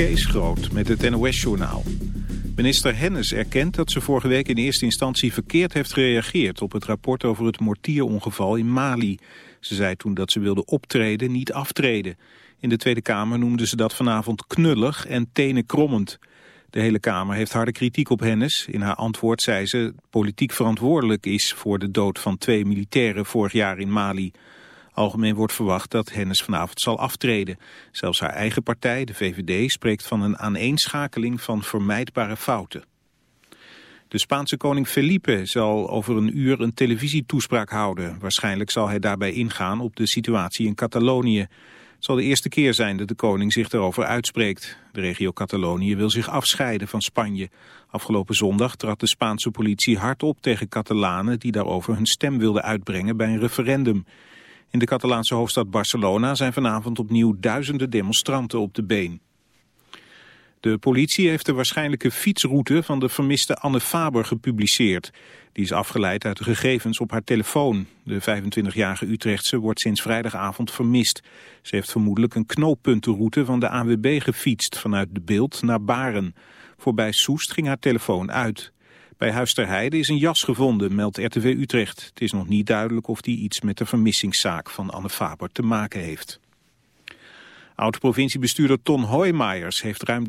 Kees Groot met het NOS-journaal. Minister Hennis erkent dat ze vorige week in eerste instantie verkeerd heeft gereageerd... op het rapport over het mortierongeval in Mali. Ze zei toen dat ze wilde optreden, niet aftreden. In de Tweede Kamer noemde ze dat vanavond knullig en tenenkrommend. De hele Kamer heeft harde kritiek op Hennis. In haar antwoord zei ze politiek verantwoordelijk is voor de dood van twee militairen vorig jaar in Mali... Algemeen wordt verwacht dat Hennis vanavond zal aftreden. Zelfs haar eigen partij, de VVD, spreekt van een aaneenschakeling van vermijdbare fouten. De Spaanse koning Felipe zal over een uur een televisietoespraak houden. Waarschijnlijk zal hij daarbij ingaan op de situatie in Catalonië. Het zal de eerste keer zijn dat de koning zich daarover uitspreekt. De regio Catalonië wil zich afscheiden van Spanje. Afgelopen zondag trad de Spaanse politie hard op tegen Catalanen... die daarover hun stem wilden uitbrengen bij een referendum. In de Catalaanse hoofdstad Barcelona zijn vanavond opnieuw duizenden demonstranten op de been. De politie heeft de waarschijnlijke fietsroute van de vermiste Anne Faber gepubliceerd. Die is afgeleid uit de gegevens op haar telefoon. De 25-jarige Utrechtse wordt sinds vrijdagavond vermist. Ze heeft vermoedelijk een knooppuntenroute van de AWB gefietst vanuit de beeld naar Baren. Voorbij Soest ging haar telefoon uit. Bij Huis ter Heide is een jas gevonden, meldt RTV Utrecht. Het is nog niet duidelijk of die iets met de vermissingszaak van Anne Faber te maken heeft. Oud-provinciebestuurder Ton Hoijmaiers heeft ruim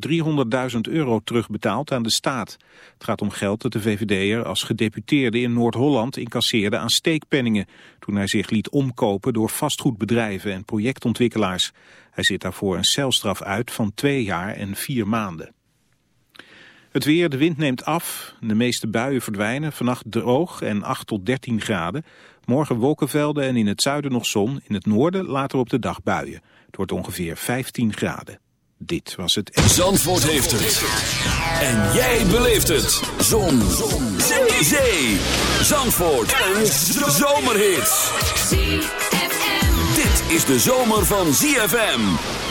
300.000 euro terugbetaald aan de staat. Het gaat om geld dat de VVD'er als gedeputeerde in Noord-Holland incasseerde aan steekpenningen... toen hij zich liet omkopen door vastgoedbedrijven en projectontwikkelaars. Hij zit daarvoor een celstraf uit van twee jaar en vier maanden. Het weer, de wind neemt af, de meeste buien verdwijnen, vannacht droog en 8 tot 13 graden. Morgen wolkenvelden en in het zuiden nog zon, in het noorden later op de dag buien. Het wordt ongeveer 15 graden. Dit was het... Zandvoort heeft het. En jij beleeft het. Zon. zon. Zee. Zee. Zandvoort. Een zomerhit. Dit is de zomer van ZFM.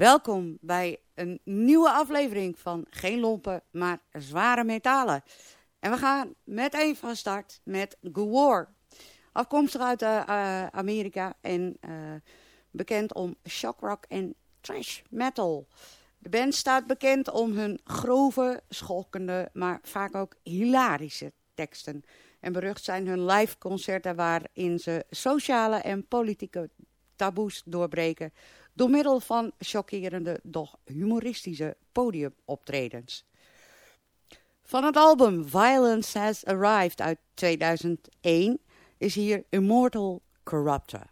Welkom bij een nieuwe aflevering van Geen Lompen, maar Zware Metalen. En we gaan meteen van start met Gwar. Afkomstig uit uh, Amerika en uh, bekend om shockrock en trash metal. De band staat bekend om hun grove, schokkende, maar vaak ook hilarische teksten. En berucht zijn hun live concerten waarin ze sociale en politieke taboes doorbreken door middel van chockerende, doch humoristische podiumoptredens. Van het album Violence Has Arrived uit 2001 is hier Immortal Corruptor.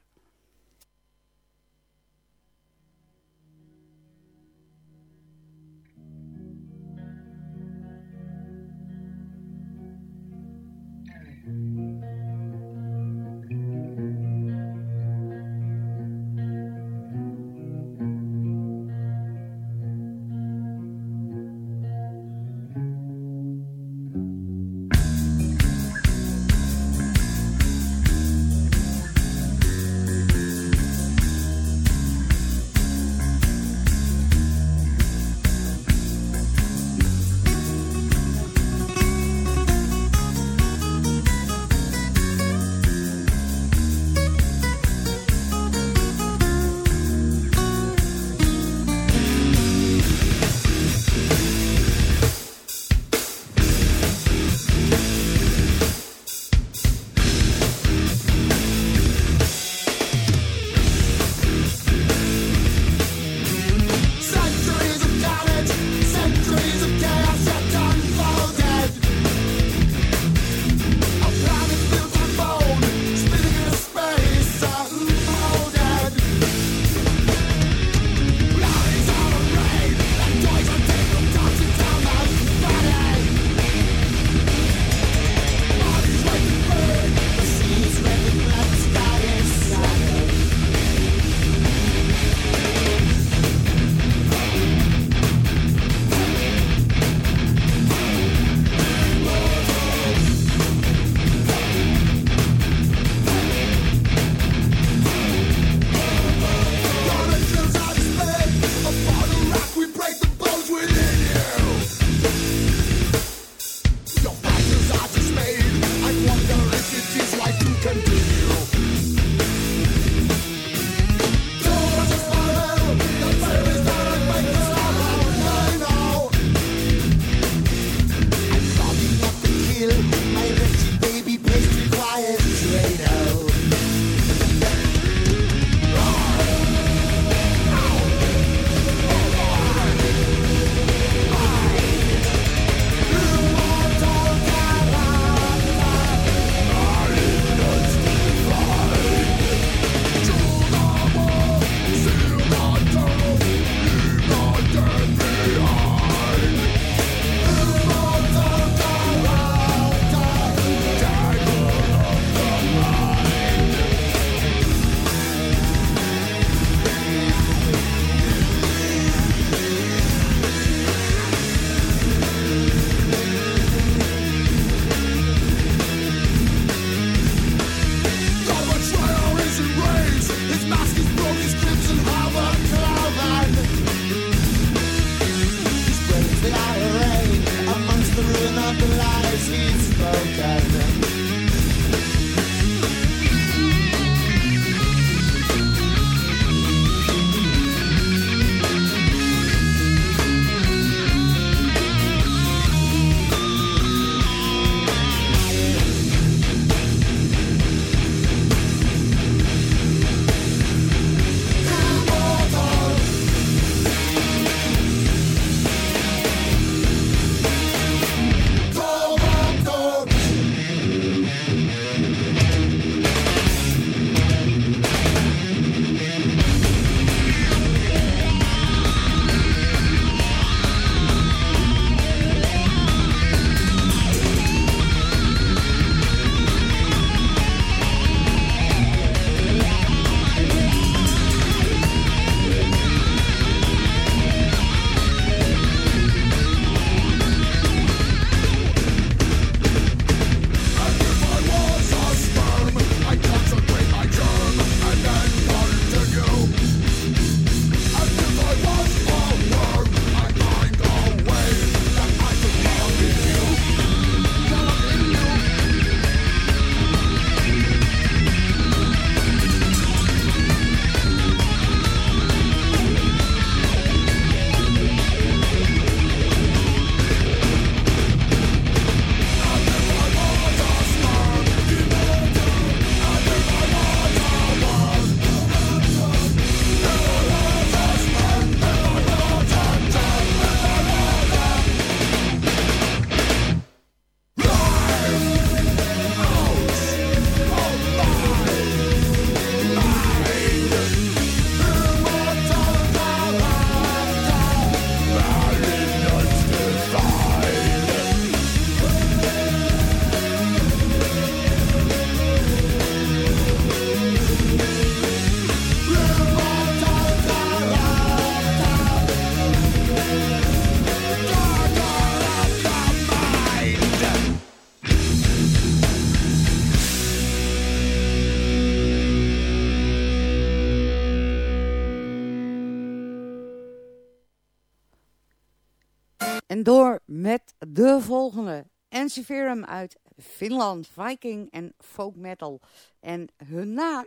Door met de volgende. Ensiferum uit Finland, Viking en folk metal. En hun naam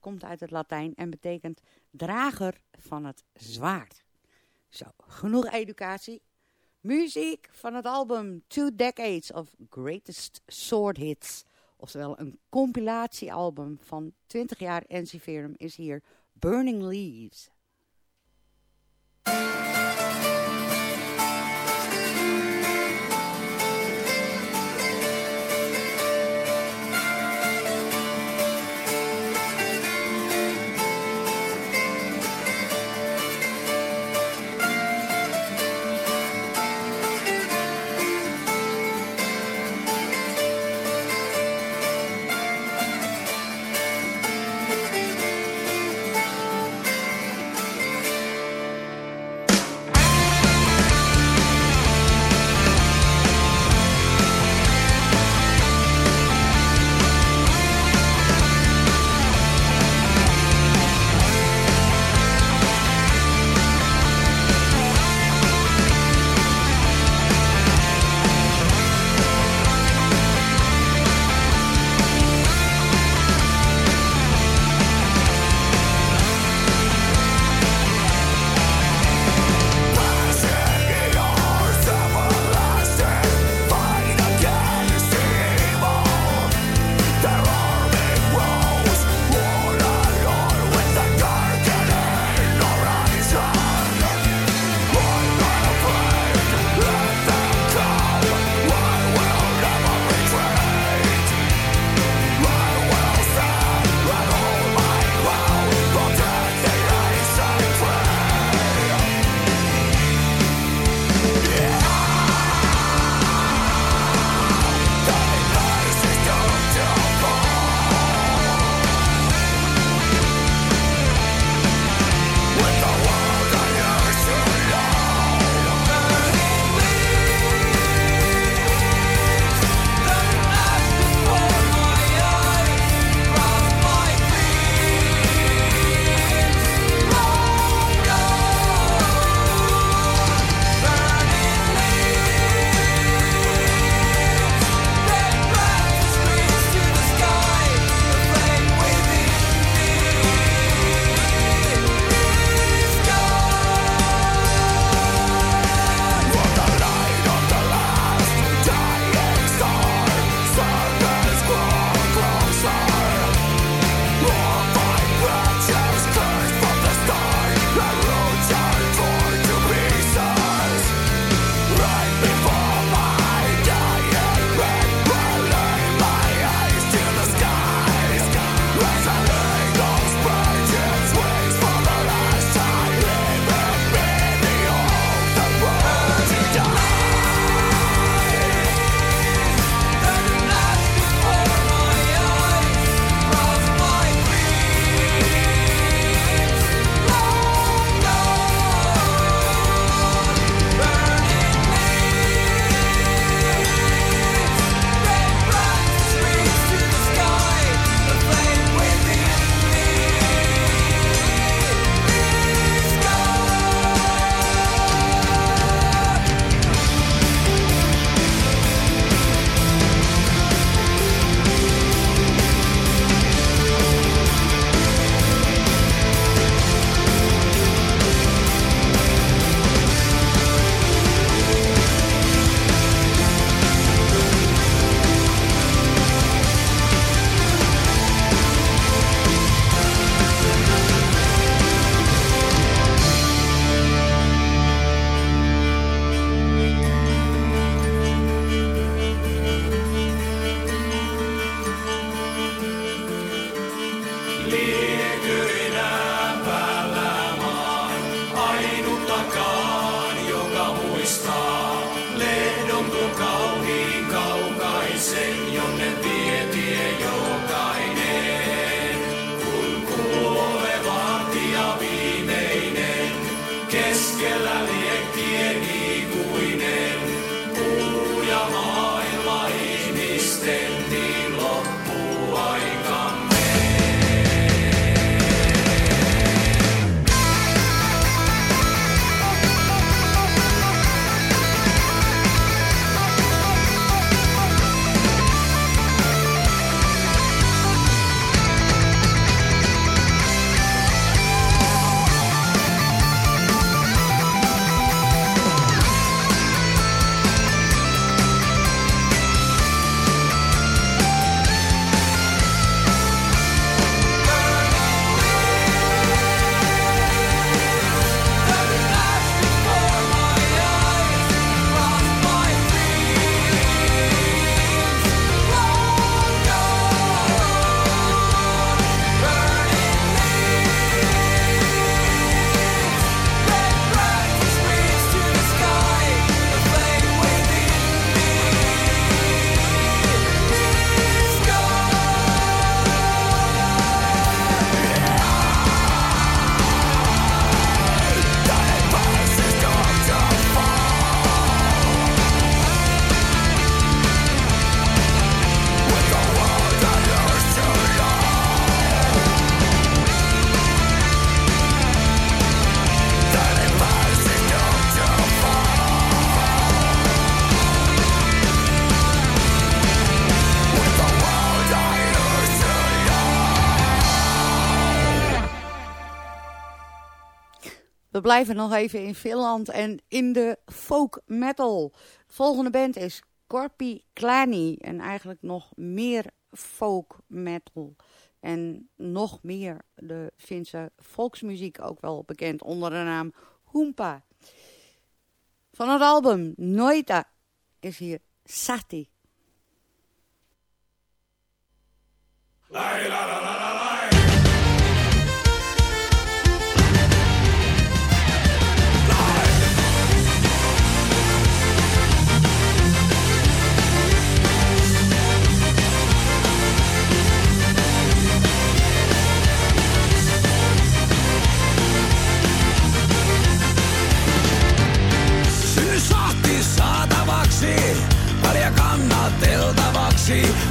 komt uit het Latijn en betekent drager van het zwaard. Zo, genoeg educatie. Muziek van het album Two Decades of Greatest Sword Hits. Oftewel een compilatiealbum van 20 jaar Ensiferum is hier Burning Leaves. Blijven nog even in Finland en in de folk metal. De volgende band is Korpi Klani en eigenlijk nog meer folk metal. En nog meer de Finse volksmuziek, ook wel bekend onder de naam Hoompa. Van het album Noita is hier Sati. La, la,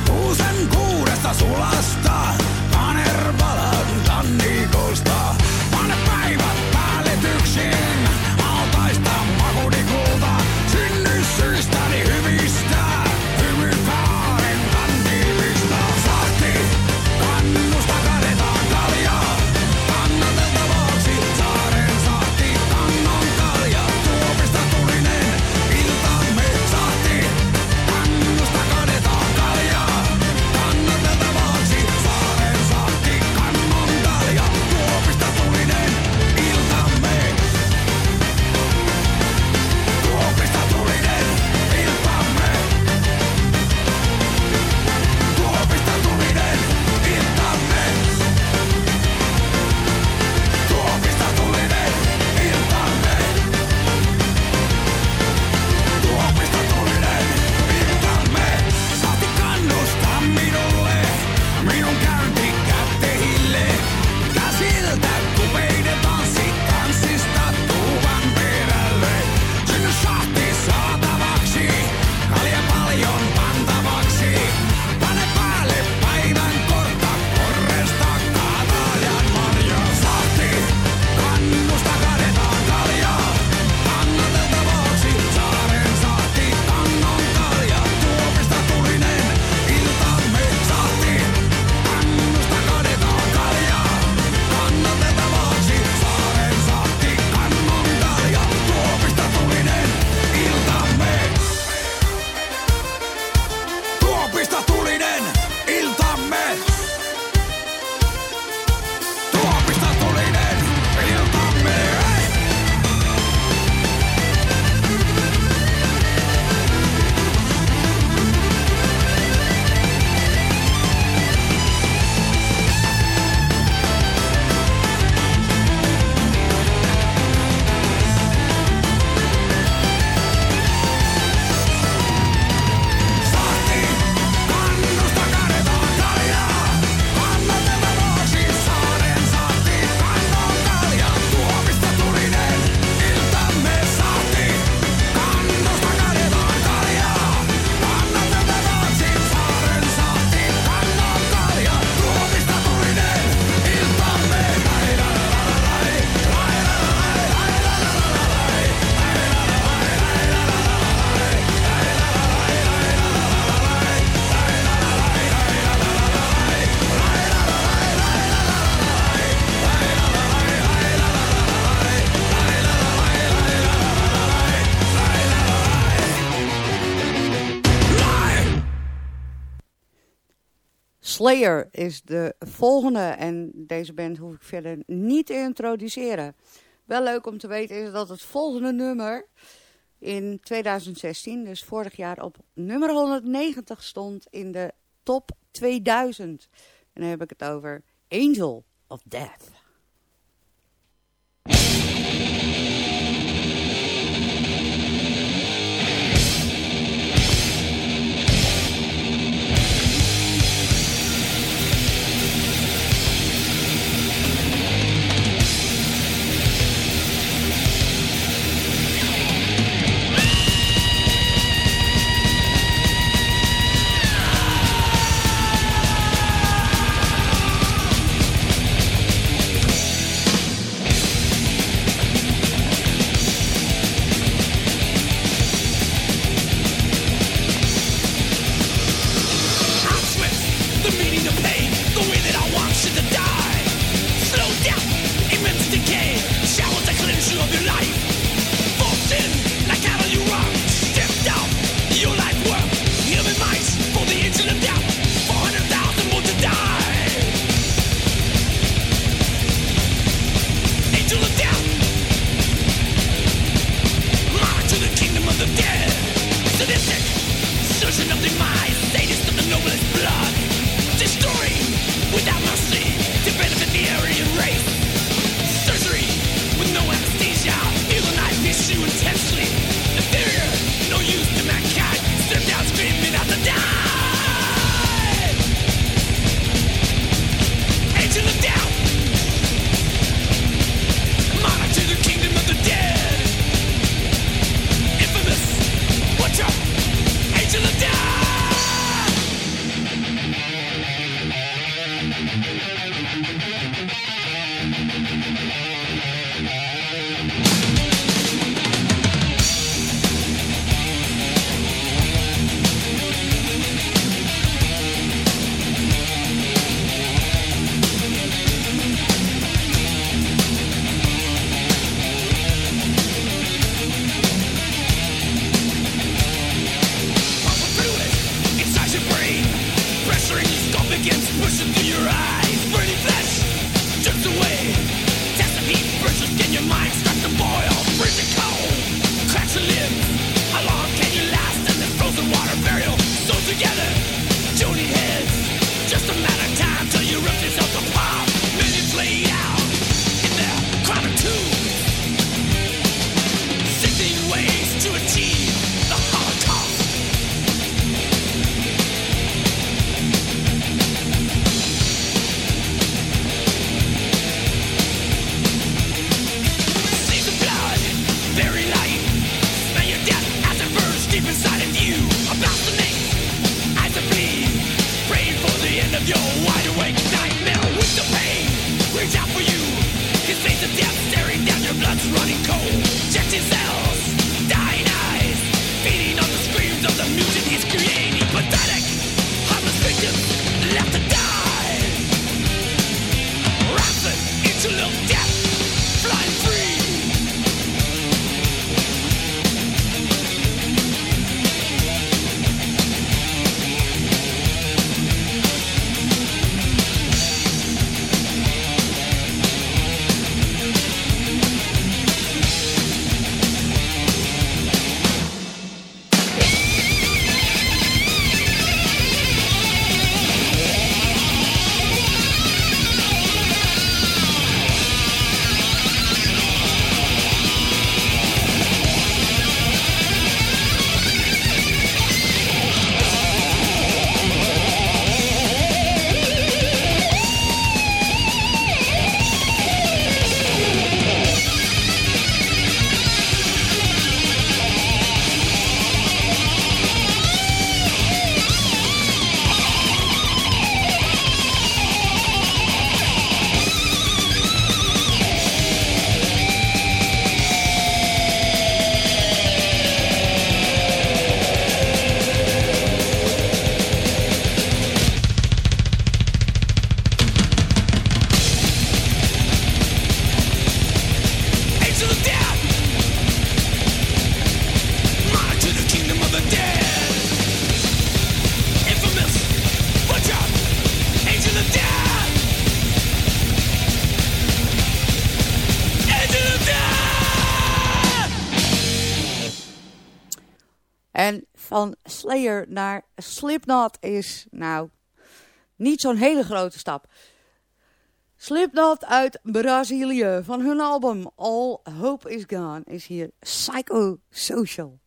Slayer is de volgende en deze band hoef ik verder niet te introduceren. Wel leuk om te weten is dat het volgende nummer in 2016, dus vorig jaar op nummer 190 stond in de top 2000. En dan heb ik het over Angel of Death. Slayer naar Slipknot is, nou, niet zo'n hele grote stap. Slipknot uit Brazilië. Van hun album All Hope Is Gone is hier Psycho Social.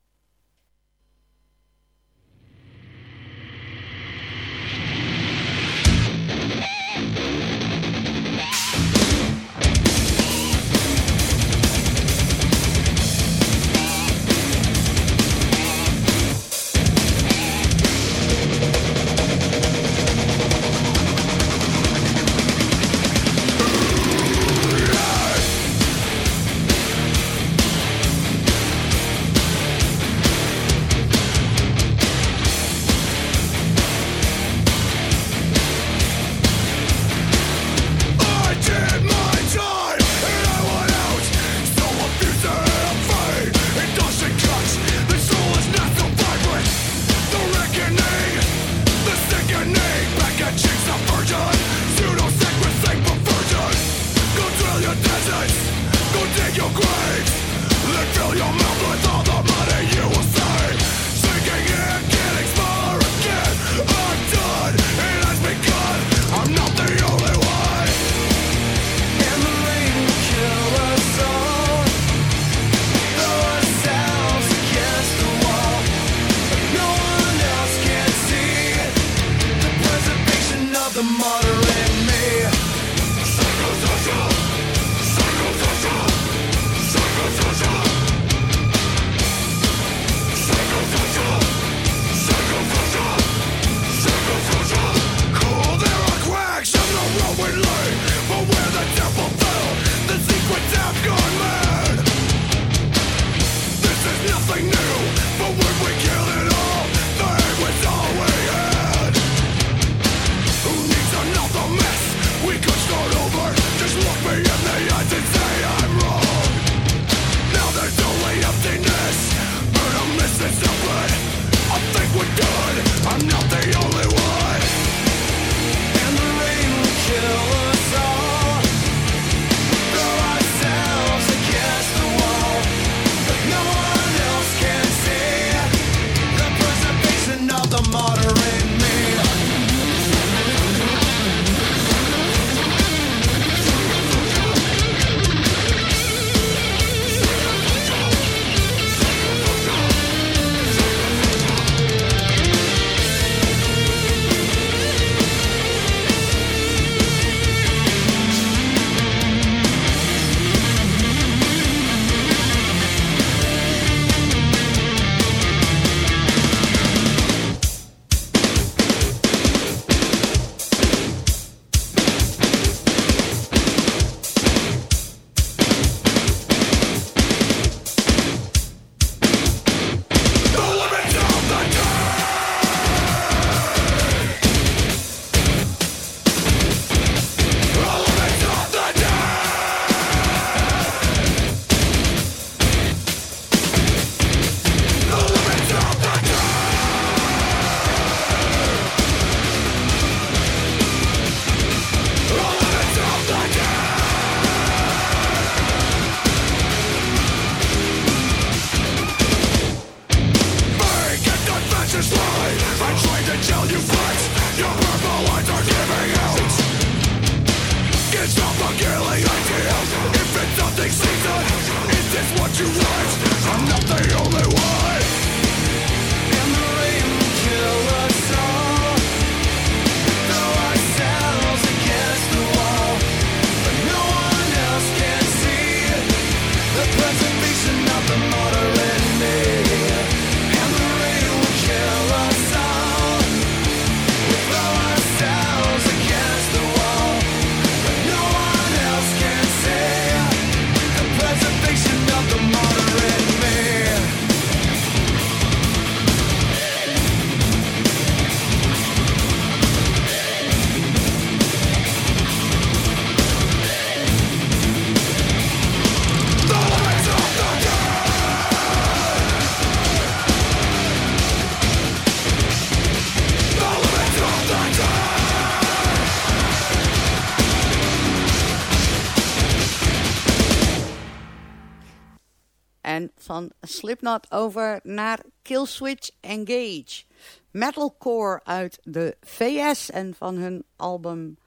Slipknot over naar Killswitch Engage. Metalcore uit de VS en van hun album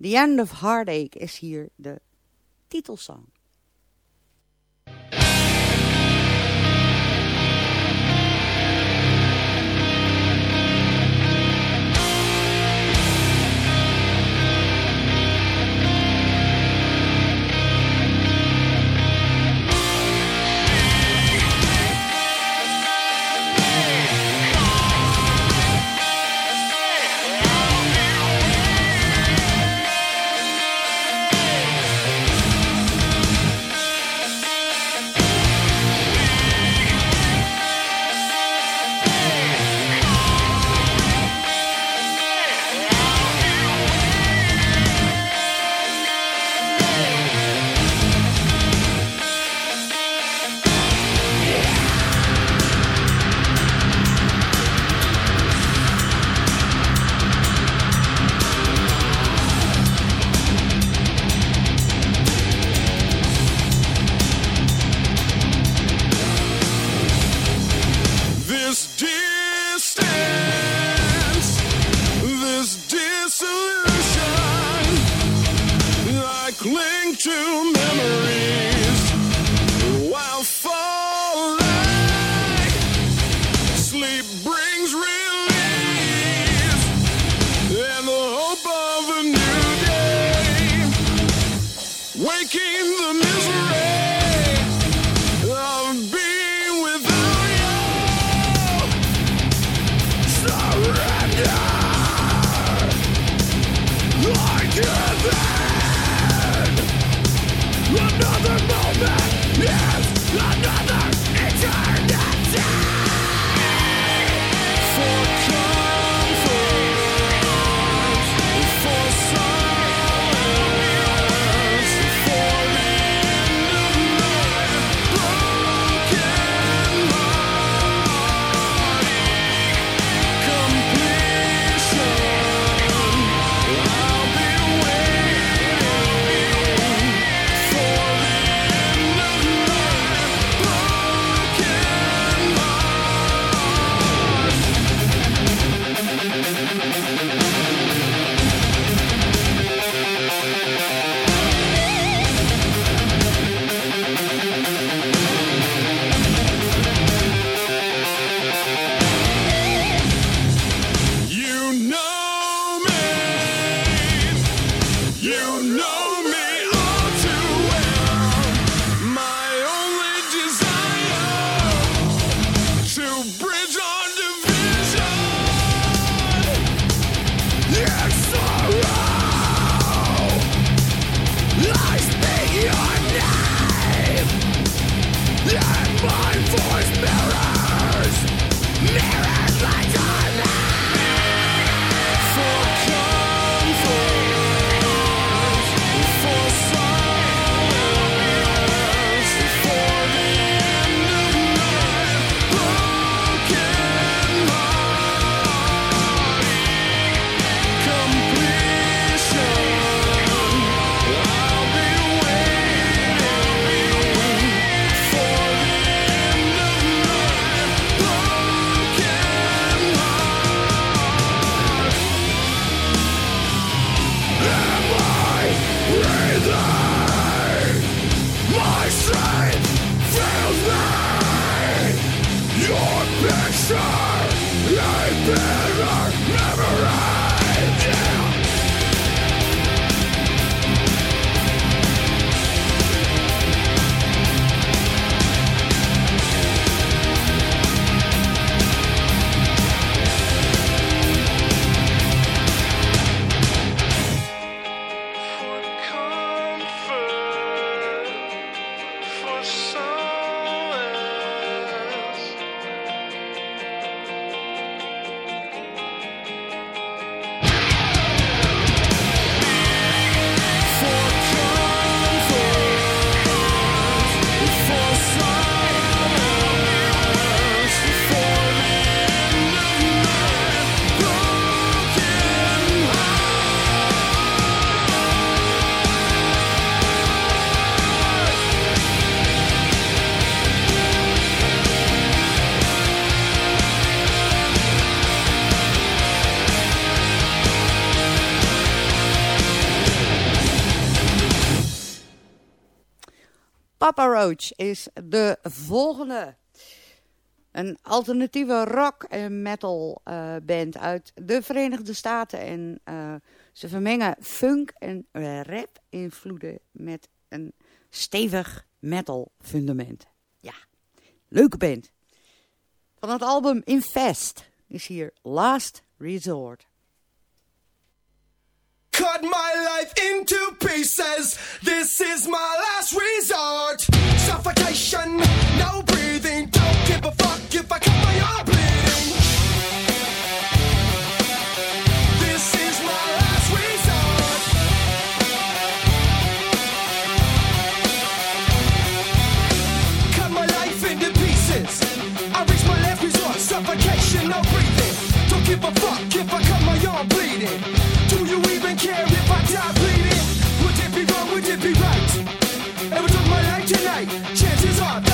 The End of Heartache is hier de titelsong. in our memories. is de volgende. Een alternatieve rock en metal eh, band uit de Verenigde Staten. En eh, ze vermengen funk en rap invloeden met een stevig metal fundament. Ja, leuke band. Van het album Invest is hier Last Resort. Cut my life into pieces. This is my last resort. Suffocation, no breathing. Don't give a fuck if I cut my arm bleeding. chances are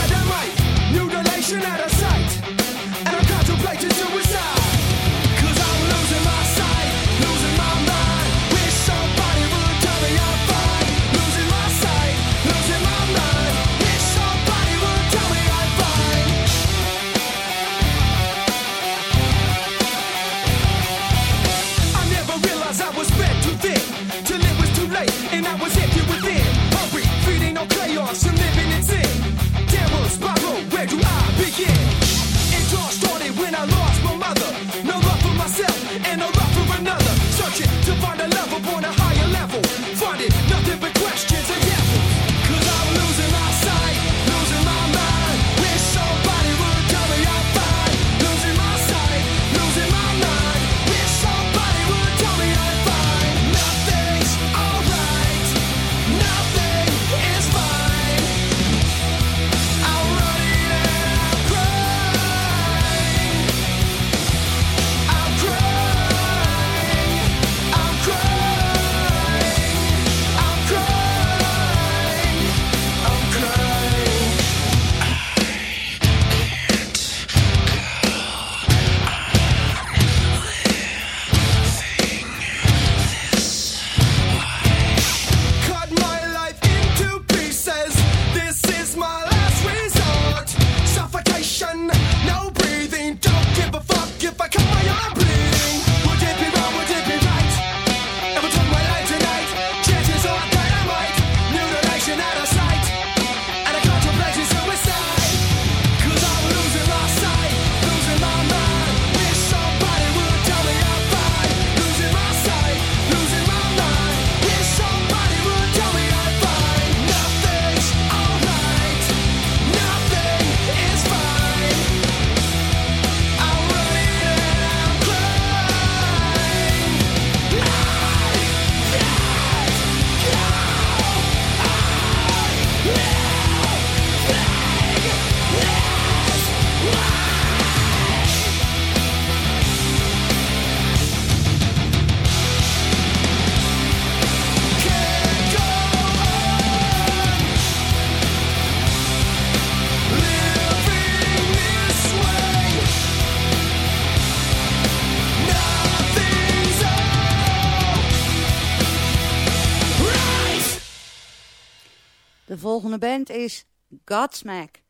Godsmack.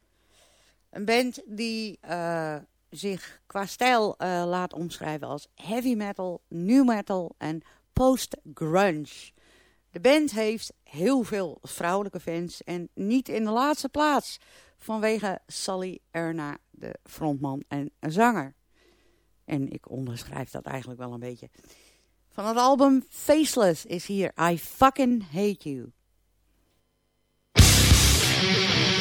Een band die eh, zich qua stijl eh, laat omschrijven als heavy metal, nu metal en post-grunge. De band heeft heel veel vrouwelijke fans en niet in de laatste plaats vanwege Sally Erna, de frontman en zanger. En ik onderschrijf dat eigenlijk wel een beetje. Van het album Faceless is hier I Fucking Hate You.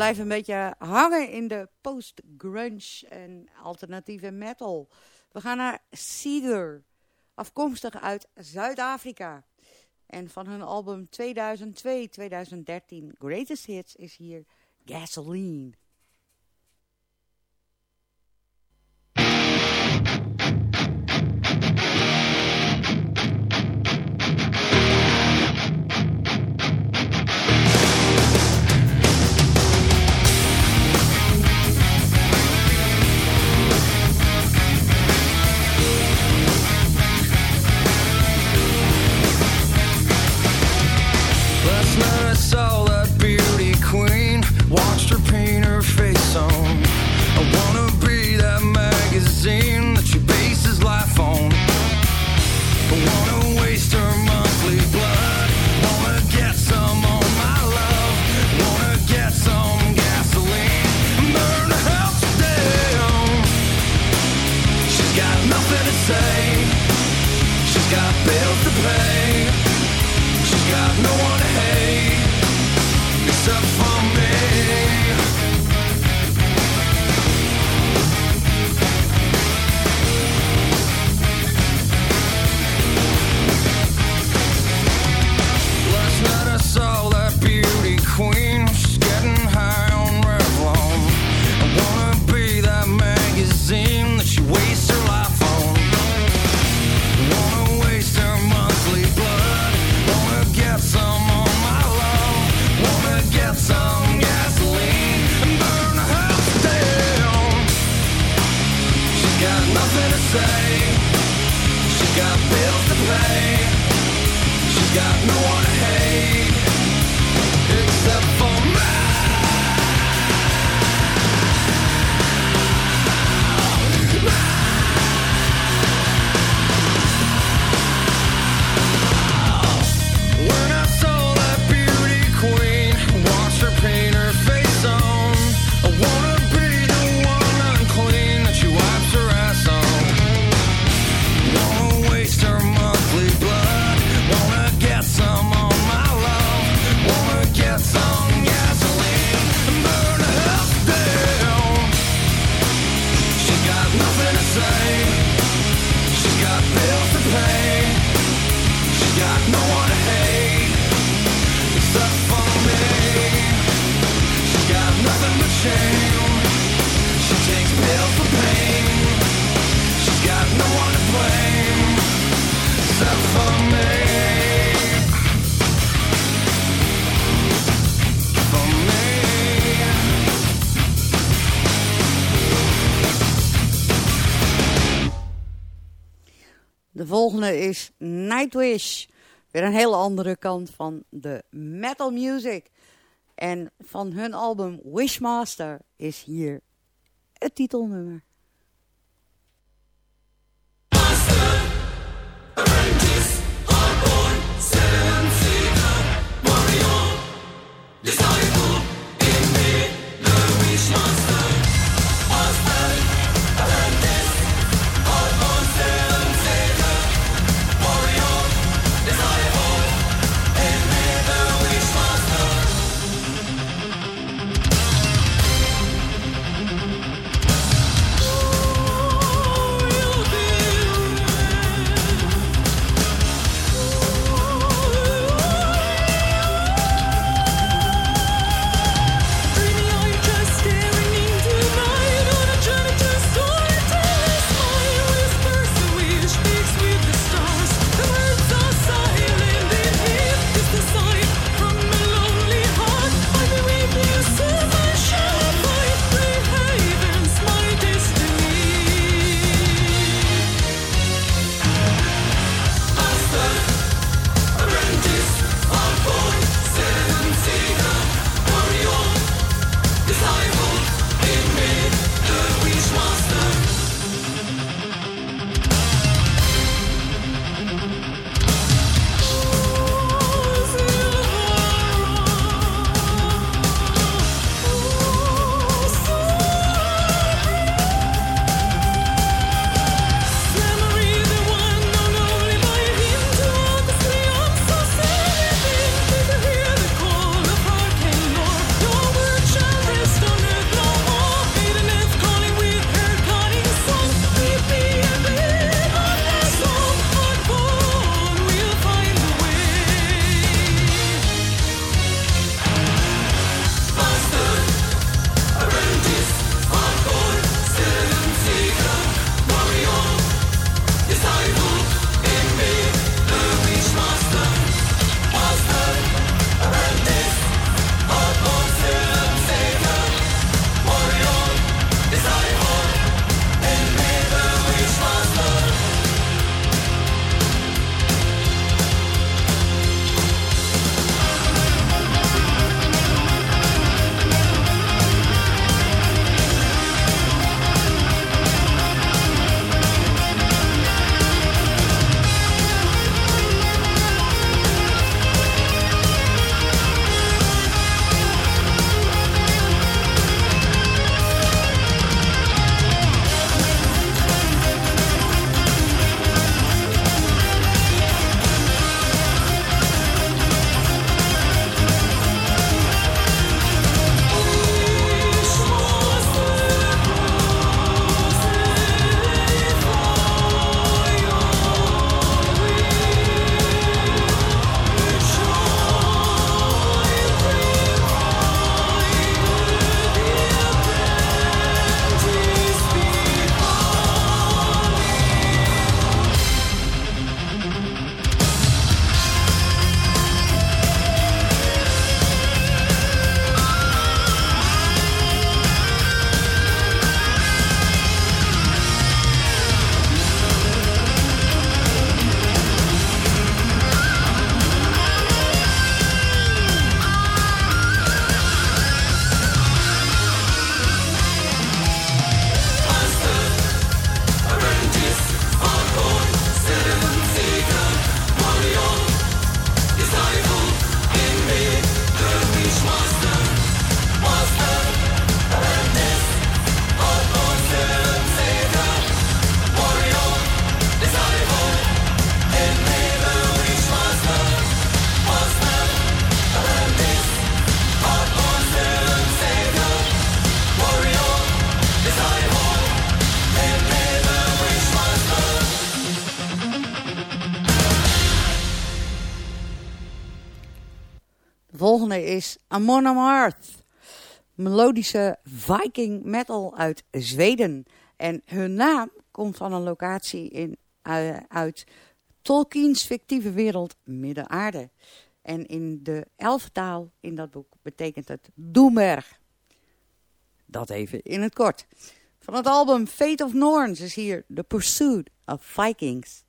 blijven een beetje hangen in de post-grunge en alternatieve metal. We gaan naar Cedar, afkomstig uit Zuid-Afrika. En van hun album 2002-2013 Greatest Hits is hier Gasoline. nothing to say. She's got bills to pay. She's got no one to hate except for. is Nightwish. Weer een hele andere kant van de metal music. En van hun album Wishmaster is hier het titelnummer. Is Amon Amarth. Melodische viking metal uit Zweden. En hun naam komt van een locatie in, eh, uit Tolkien's fictieve wereld Midden-aarde. En in de elftaal in dat boek betekent het Doemberg. Dat even in het kort. Van het album Fate of Norns is hier The Pursuit of Vikings.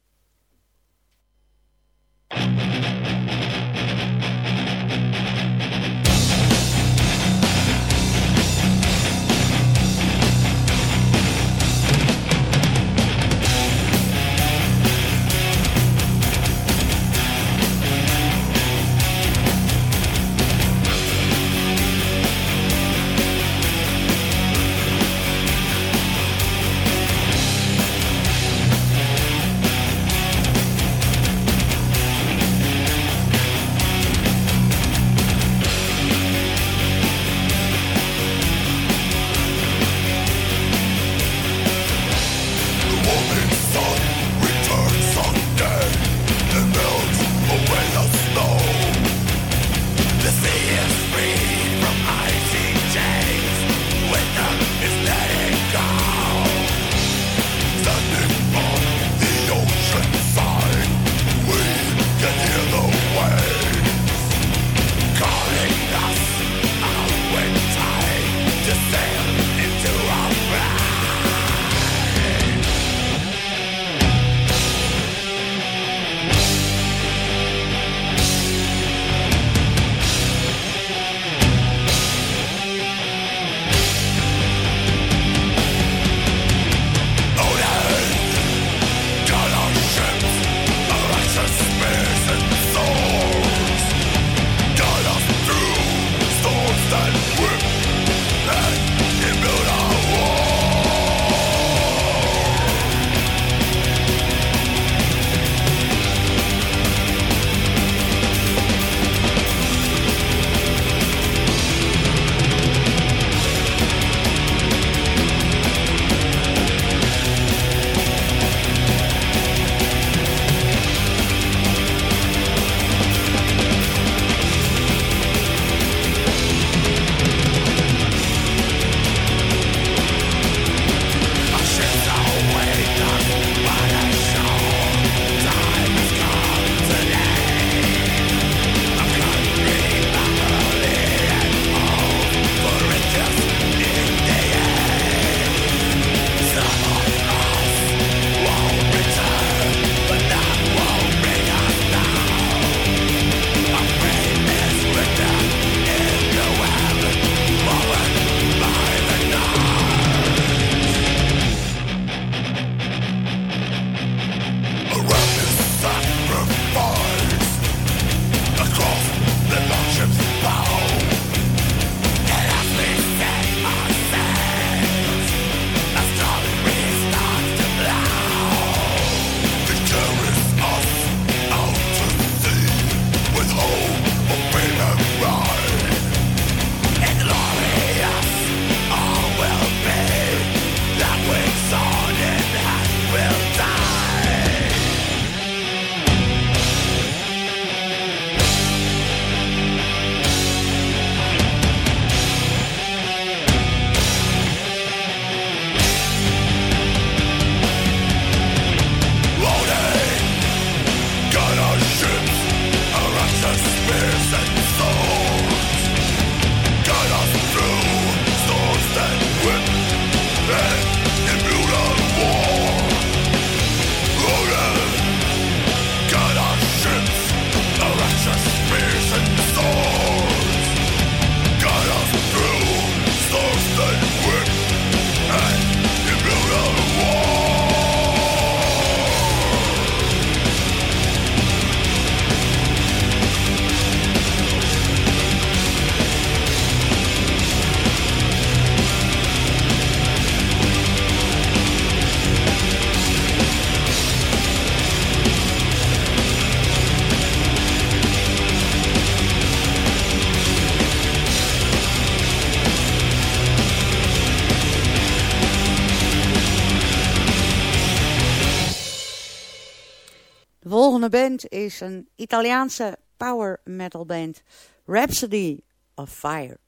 Is een Italiaanse power metal band, Rhapsody of Fire.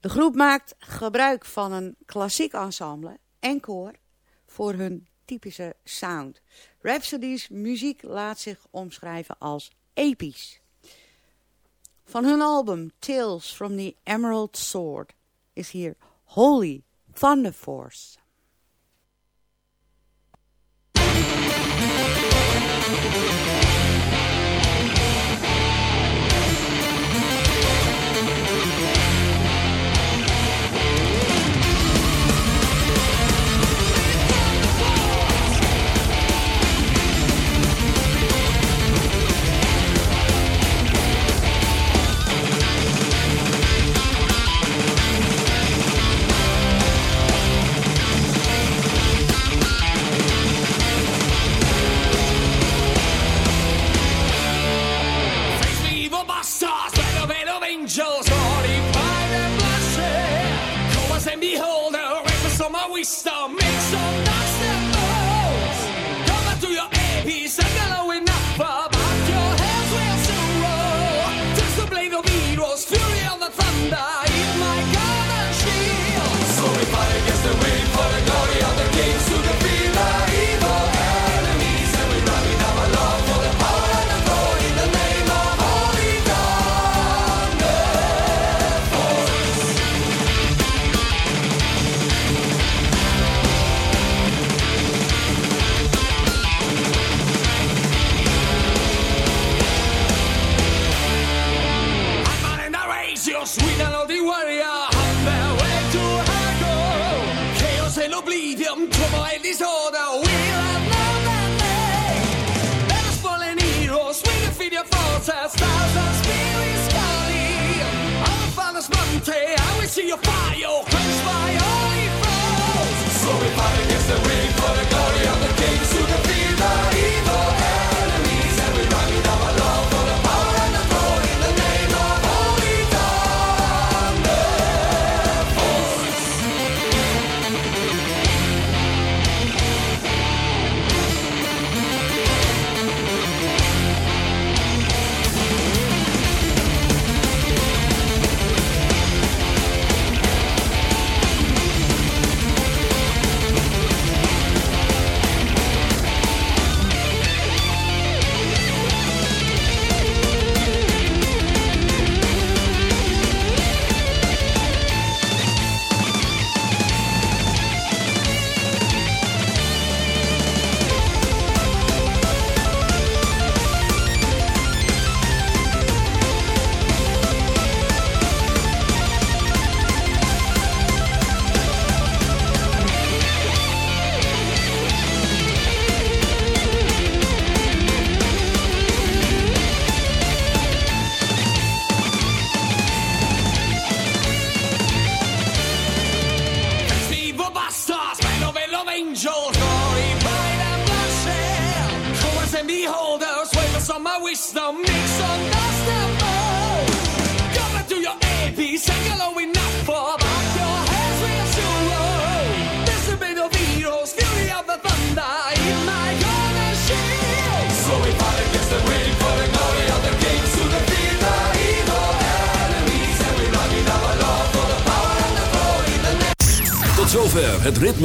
De groep maakt gebruik van een klassiek ensemble en koor voor hun typische sound. Rhapsody's muziek laat zich omschrijven als episch. Van hun album Tales from the Emerald Sword is hier Holy Thunder Force. we stop. see your father.